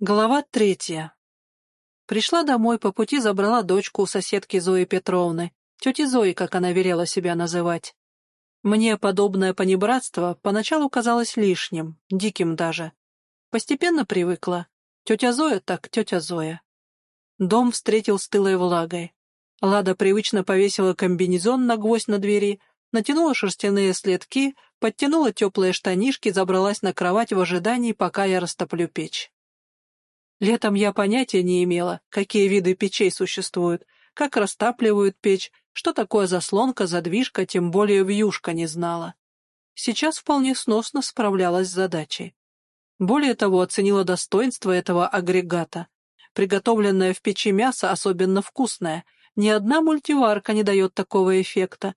Глава третья. Пришла домой, по пути забрала дочку у соседки Зои Петровны, тети Зои, как она велела себя называть. Мне подобное понебратство поначалу казалось лишним, диким даже. Постепенно привыкла. Тетя Зоя так тетя Зоя. Дом встретил стылой влагой. Лада привычно повесила комбинезон на гвоздь на двери, натянула шерстяные следки, подтянула теплые штанишки, забралась на кровать в ожидании, пока я растоплю печь. Летом я понятия не имела, какие виды печей существуют, как растапливают печь, что такое заслонка, задвижка, тем более вьюшка не знала. Сейчас вполне сносно справлялась с задачей. Более того, оценила достоинство этого агрегата. Приготовленное в печи мясо особенно вкусное. Ни одна мультиварка не дает такого эффекта.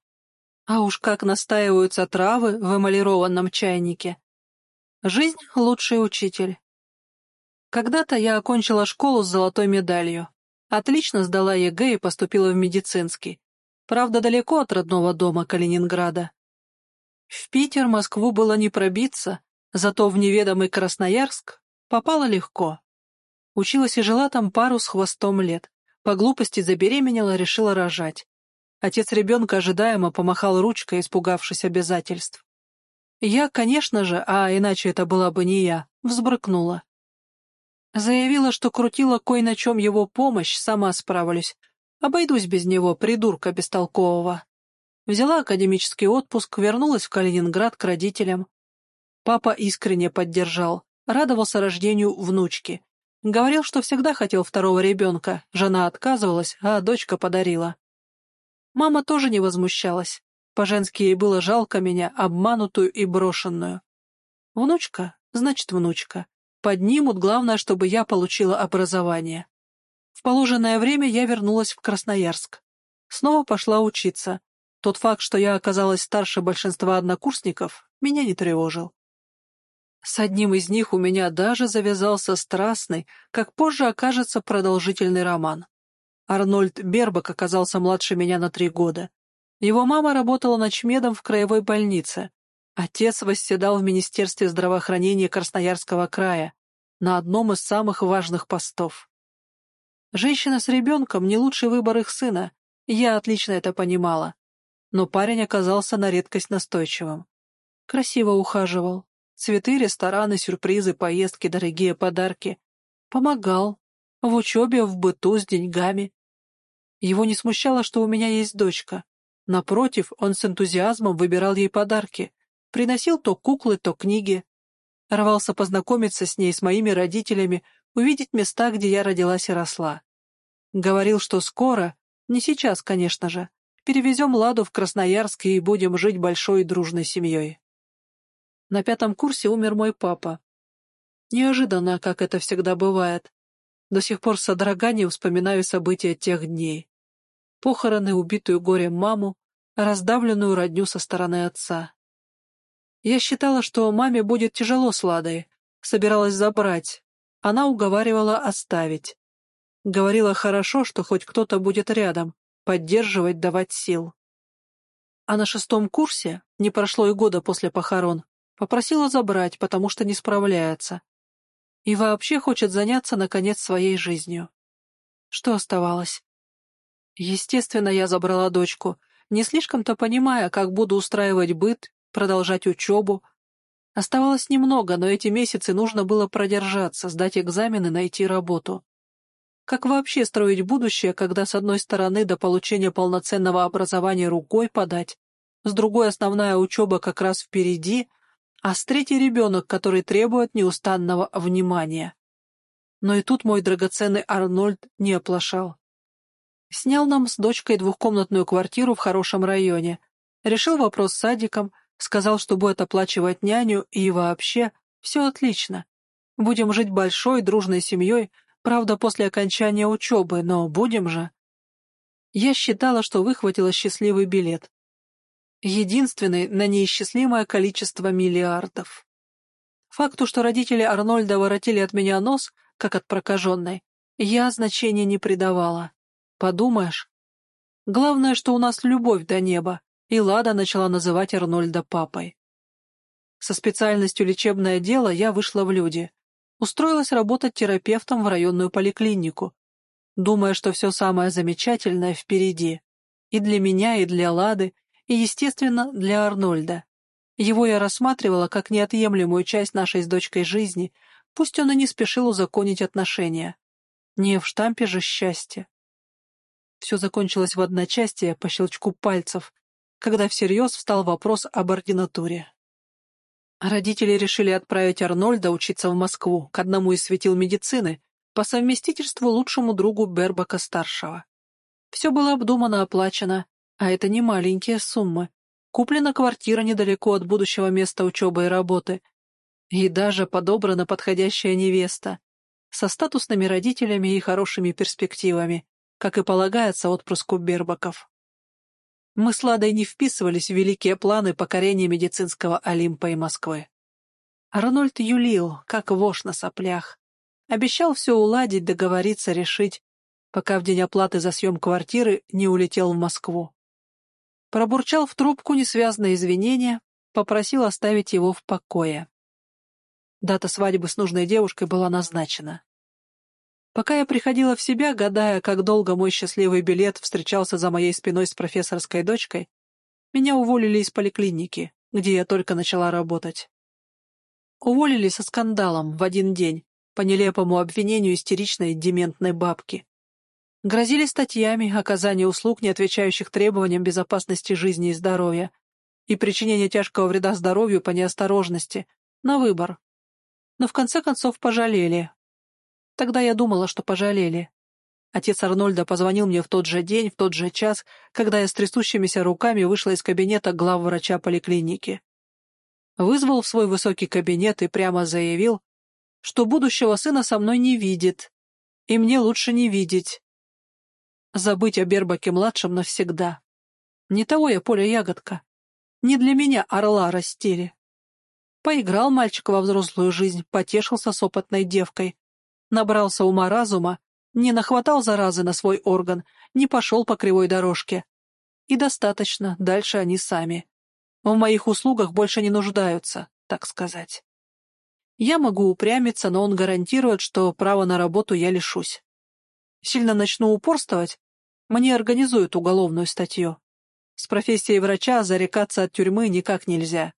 А уж как настаиваются травы в эмалированном чайнике. Жизнь — лучший учитель. Когда-то я окончила школу с золотой медалью. Отлично сдала ЕГЭ и поступила в медицинский. Правда, далеко от родного дома Калининграда. В Питер, Москву было не пробиться, зато в неведомый Красноярск попала легко. Училась и жила там пару с хвостом лет. По глупости забеременела, решила рожать. Отец ребенка ожидаемо помахал ручкой, испугавшись обязательств. Я, конечно же, а иначе это была бы не я, взбрыкнула. Заявила, что крутила кой на чем его помощь, сама справлюсь. Обойдусь без него, придурка бестолкового. Взяла академический отпуск, вернулась в Калининград к родителям. Папа искренне поддержал, радовался рождению внучки. Говорил, что всегда хотел второго ребенка, жена отказывалась, а дочка подарила. Мама тоже не возмущалась. По-женски ей было жалко меня, обманутую и брошенную. Внучка, значит, внучка. Поднимут, главное, чтобы я получила образование. В положенное время я вернулась в Красноярск. Снова пошла учиться. Тот факт, что я оказалась старше большинства однокурсников, меня не тревожил. С одним из них у меня даже завязался страстный, как позже окажется, продолжительный роман. Арнольд Бербак оказался младше меня на три года. Его мама работала ночмедом в краевой больнице. Отец восседал в Министерстве здравоохранения Красноярского края, на одном из самых важных постов. Женщина с ребенком — не лучший выбор их сына, я отлично это понимала. Но парень оказался на редкость настойчивым. Красиво ухаживал. Цветы, рестораны, сюрпризы, поездки, дорогие подарки. Помогал. В учебе, в быту, с деньгами. Его не смущало, что у меня есть дочка. Напротив, он с энтузиазмом выбирал ей подарки, Приносил то куклы, то книги. Рвался познакомиться с ней, с моими родителями, увидеть места, где я родилась и росла. Говорил, что скоро, не сейчас, конечно же, перевезем Ладу в Красноярск и будем жить большой и дружной семьей. На пятом курсе умер мой папа. Неожиданно, как это всегда бывает. До сих пор с содроганием вспоминаю события тех дней. Похороны, убитую горем маму, раздавленную родню со стороны отца. Я считала, что маме будет тяжело с Ладой. Собиралась забрать. Она уговаривала оставить. Говорила хорошо, что хоть кто-то будет рядом, поддерживать, давать сил. А на шестом курсе, не прошло и года после похорон, попросила забрать, потому что не справляется. И вообще хочет заняться, наконец, своей жизнью. Что оставалось? Естественно, я забрала дочку, не слишком-то понимая, как буду устраивать быт продолжать учебу. Оставалось немного, но эти месяцы нужно было продержаться, сдать экзамены, найти работу. Как вообще строить будущее, когда с одной стороны до получения полноценного образования рукой подать, с другой основная учеба как раз впереди, а с третьей ребенок, который требует неустанного внимания. Но и тут мой драгоценный Арнольд не оплошал. Снял нам с дочкой двухкомнатную квартиру в хорошем районе, решил вопрос с садиком, Сказал, что будет оплачивать няню и вообще все отлично. Будем жить большой, дружной семьей, правда, после окончания учебы, но будем же. Я считала, что выхватила счастливый билет. Единственный на неисчислимое количество миллиардов. Факту, что родители Арнольда воротили от меня нос, как от прокаженной, я значения не придавала. Подумаешь. Главное, что у нас любовь до неба, и Лада начала называть Арнольда папой. Со специальностью лечебное дело я вышла в люди. устроилась работать терапевтом в районную поликлинику, думая, что все самое замечательное впереди. И для меня, и для Лады, и, естественно, для Арнольда. Его я рассматривала как неотъемлемую часть нашей с дочкой жизни, пусть он и не спешил узаконить отношения. Не в штампе же счастье. Все закончилось в одночасье по щелчку пальцев, когда всерьез встал вопрос об ординатуре. Родители решили отправить Арнольда учиться в Москву к одному из светил медицины, по совместительству лучшему другу Бербака-старшего. Все было обдумано, оплачено, а это не маленькие суммы. Куплена квартира недалеко от будущего места учебы и работы. И даже подобрана подходящая невеста. Со статусными родителями и хорошими перспективами, как и полагается отпрыску Бербаков. Мы с Ладой не вписывались в великие планы покорения медицинского Олимпа и Москвы. Арнольд юлил, как вошь на соплях. Обещал все уладить, договориться, решить, пока в день оплаты за съем квартиры не улетел в Москву. Пробурчал в трубку несвязные извинения, попросил оставить его в покое. Дата свадьбы с нужной девушкой была назначена. Пока я приходила в себя, гадая, как долго мой счастливый билет встречался за моей спиной с профессорской дочкой, меня уволили из поликлиники, где я только начала работать. Уволили со скандалом в один день, по нелепому обвинению истеричной дементной бабки. Грозили статьями оказания услуг, не отвечающих требованиям безопасности жизни и здоровья, и причинения тяжкого вреда здоровью по неосторожности, на выбор. Но в конце концов пожалели, Тогда я думала, что пожалели. Отец Арнольда позвонил мне в тот же день, в тот же час, когда я с трясущимися руками вышла из кабинета главврача поликлиники. Вызвал в свой высокий кабинет и прямо заявил, что будущего сына со мной не видит, и мне лучше не видеть. Забыть о Бербаке-младшем навсегда. Не того я поля ягодка. Не для меня орла растили. Поиграл мальчик во взрослую жизнь, потешился с опытной девкой, набрался ума-разума, не нахватал заразы на свой орган, не пошел по кривой дорожке. И достаточно, дальше они сами. В моих услугах больше не нуждаются, так сказать. Я могу упрямиться, но он гарантирует, что права на работу я лишусь. Сильно начну упорствовать, мне организуют уголовную статью. С профессией врача зарекаться от тюрьмы никак нельзя.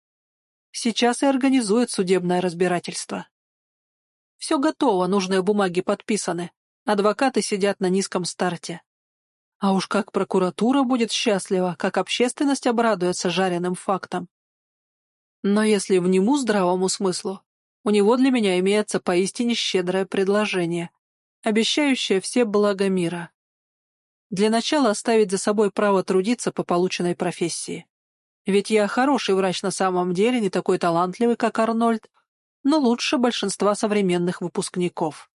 Сейчас и организует судебное разбирательство. Все готово, нужные бумаги подписаны. Адвокаты сидят на низком старте. А уж как прокуратура будет счастлива, как общественность обрадуется жареным фактам. Но если вниму здравому смыслу, у него для меня имеется поистине щедрое предложение, обещающее все блага мира. Для начала оставить за собой право трудиться по полученной профессии. Ведь я хороший врач на самом деле, не такой талантливый, как Арнольд, но лучше большинства современных выпускников.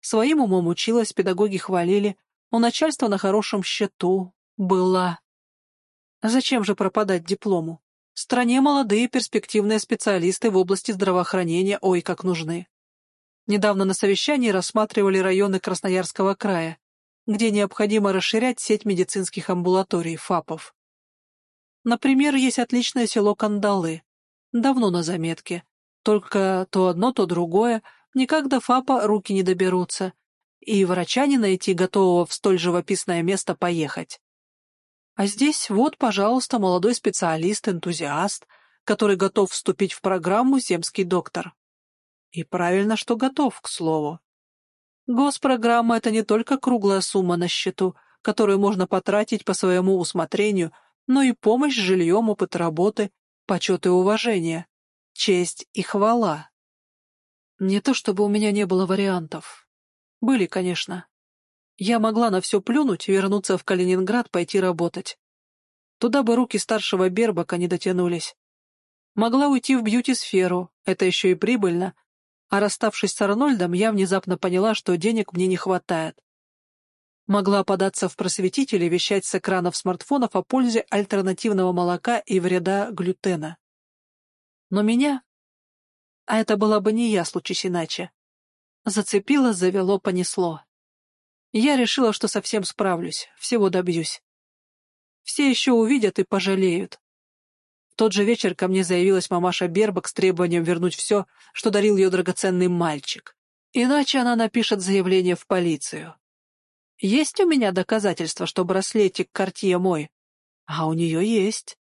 Своим умом училась, педагоги хвалили, у начальства на хорошем счету была. Зачем же пропадать диплому? В стране молодые перспективные специалисты в области здравоохранения ой как нужны. Недавно на совещании рассматривали районы Красноярского края, где необходимо расширять сеть медицинских амбулаторий, ФАПов. Например, есть отличное село Кандалы, давно на заметке, только то одно, то другое, никак до ФАПа руки не доберутся, и врача не найти, готового в столь живописное место поехать. А здесь вот, пожалуйста, молодой специалист, энтузиаст, который готов вступить в программу «Земский доктор». И правильно, что готов, к слову. Госпрограмма — это не только круглая сумма на счету, которую можно потратить по своему усмотрению, но и помощь с жильем, опыт работы, почет и уважение честь и хвала. Не то чтобы у меня не было вариантов. Были, конечно. Я могла на все плюнуть, вернуться в Калининград, пойти работать. Туда бы руки старшего Бербака не дотянулись. Могла уйти в бьюти-сферу, это еще и прибыльно, а расставшись с Арнольдом, я внезапно поняла, что денег мне не хватает. Могла податься в просветители, вещать с экранов смартфонов о пользе альтернативного молока и вреда глютена. Но меня, а это была бы не я, случись иначе, зацепило, завело, понесло. Я решила, что совсем справлюсь, всего добьюсь. Все еще увидят и пожалеют. В тот же вечер ко мне заявилась мамаша Бербак с требованием вернуть все, что дарил ее драгоценный мальчик. Иначе она напишет заявление в полицию. Есть у меня доказательства, что браслетик Кортье мой? А у нее есть.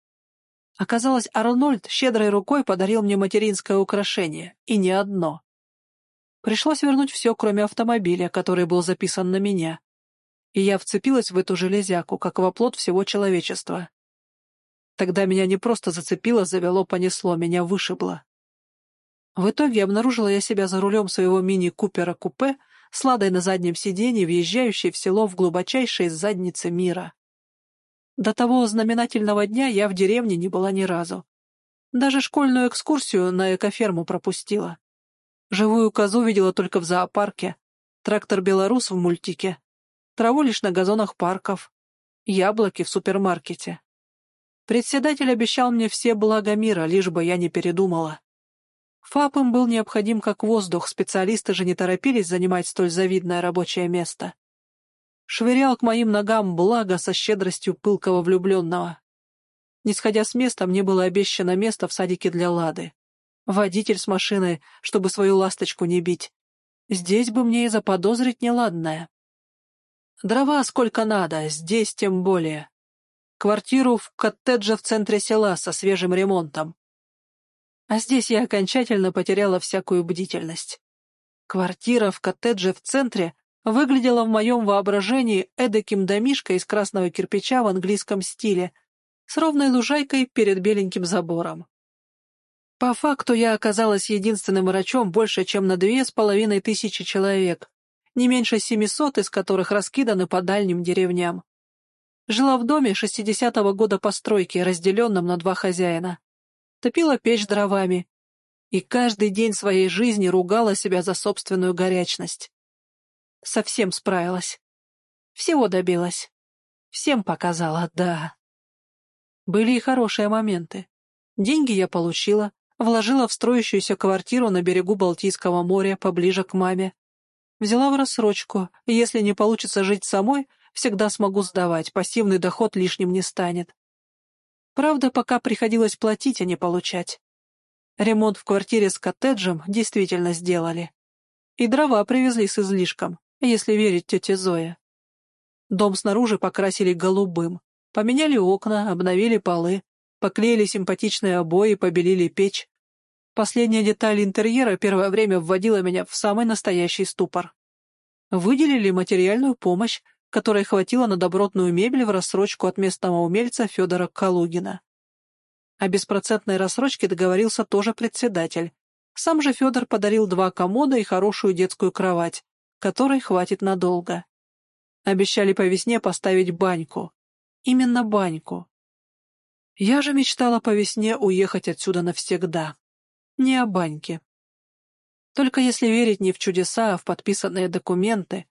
Оказалось, Арнольд щедрой рукой подарил мне материнское украшение, и не одно. Пришлось вернуть все, кроме автомобиля, который был записан на меня. И я вцепилась в эту железяку, как во плод всего человечества. Тогда меня не просто зацепило, завело, понесло, меня вышибло. В итоге обнаружила я себя за рулем своего мини-купера-купе с ладой на заднем сиденье, въезжающей в село в глубочайшей заднице мира. До того знаменательного дня я в деревне не была ни разу. Даже школьную экскурсию на экоферму пропустила. Живую козу видела только в зоопарке, трактор «Беларус» в мультике, траву лишь на газонах парков, яблоки в супермаркете. Председатель обещал мне все блага мира, лишь бы я не передумала. ФАП им был необходим как воздух, специалисты же не торопились занимать столь завидное рабочее место. Швырял к моим ногам благо со щедростью пылкого влюбленного. Не сходя с места, мне было обещано место в садике для Лады. Водитель с машиной, чтобы свою ласточку не бить. Здесь бы мне и заподозрить неладное. Дрова сколько надо, здесь тем более. Квартиру в коттедже в центре села со свежим ремонтом. А здесь я окончательно потеряла всякую бдительность. Квартира в коттедже в центре выглядела в моем воображении эдаким домишкой из красного кирпича в английском стиле, с ровной лужайкой перед беленьким забором. По факту я оказалась единственным врачом больше, чем на две с половиной тысячи человек, не меньше семисот из которых раскиданы по дальним деревням. Жила в доме шестидесятого года постройки, разделенном на два хозяина топила печь дровами и каждый день своей жизни ругала себя за собственную горячность. Совсем справилась. Всего добилась. Всем показала, да. Были и хорошие моменты. Деньги я получила, вложила в строящуюся квартиру на берегу Балтийского моря, поближе к маме. Взяла в рассрочку, если не получится жить самой, всегда смогу сдавать, пассивный доход лишним не станет. Правда, пока приходилось платить, а не получать. Ремонт в квартире с коттеджем действительно сделали. И дрова привезли с излишком, если верить тете Зое. Дом снаружи покрасили голубым, поменяли окна, обновили полы, поклеили симпатичные обои, побелили печь. Последняя деталь интерьера первое время вводила меня в самый настоящий ступор. Выделили материальную помощь, которой хватило на добротную мебель в рассрочку от местного умельца Федора Калугина. О беспроцентной рассрочке договорился тоже председатель. Сам же Федор подарил два комода и хорошую детскую кровать, которой хватит надолго. Обещали по весне поставить баньку. Именно баньку. Я же мечтала по весне уехать отсюда навсегда. Не о баньке. Только если верить не в чудеса, а в подписанные документы,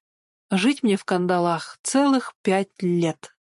Жить мне в кандалах целых пять лет.